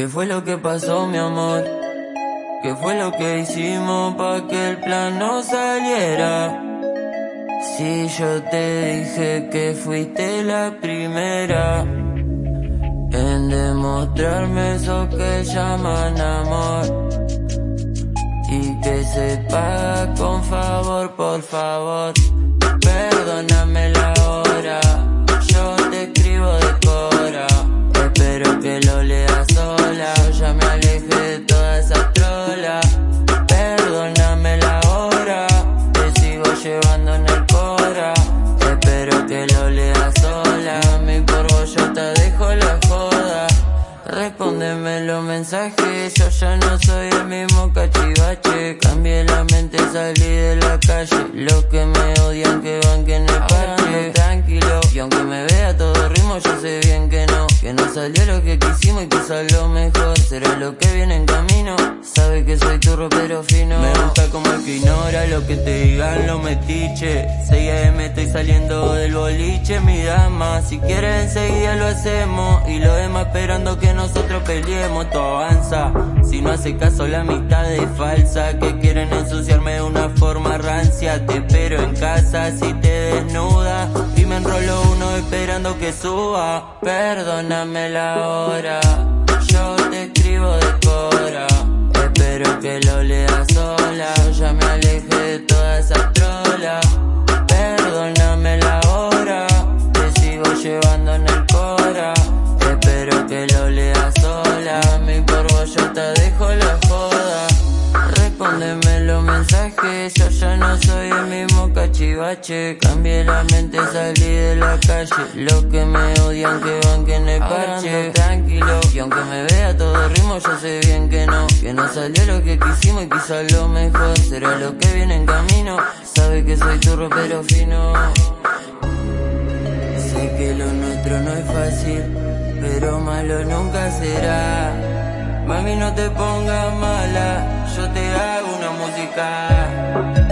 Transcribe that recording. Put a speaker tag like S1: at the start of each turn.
S1: ¿Qué fue lo que pasó, mi amor? ¿Qué fue lo que hicimos para que el plan no saliera? Si yo te dije que fuiste la primera en demostrarme eso que llaman amor y que se paga con favor, por favor. Perdóname la llevando en el cora. Espero que lo leas sola, mi por vos yo te dejo la joda. Respóndeme los mensajes, yo ya no soy el mismo cachivache. Cambié la mente, salí de la calle. Los que me odian que van que no parche Y aunque me vea todo ritmo yo sé bien que no Que no salió lo que quisimos y que salió mejor Será lo que viene en camino, sabe que soy tu pero fino Me gusta como el que ignora lo que te digan los metiches 6 AM estoy saliendo del boliche, mi dama Si quieres enseguida lo hacemos Y lo demás esperando que nosotros peleemos, todo avanza. Si no hace caso, la mitad es falsa. Que quieren ensuciarme de una forma rancia. Te espero en casa si te desnuda. Enrolo uno esperando que suba. Perdóname la hora. Yo te escribo de cora. No soy el mismo cachivache. Cambié la mente, salí de la calle. Los que me odian que van que en el parche. tranquilo, y aunque me vea todo ritmo, yo sé bien que no. Que no salió lo que quisimos y quizás lo mejor será lo que viene en camino. Sabe que soy tu pero fino. Sé que lo nuestro no es fácil pero malo nunca será. Mami, no te pongas mala, yo te hago una música.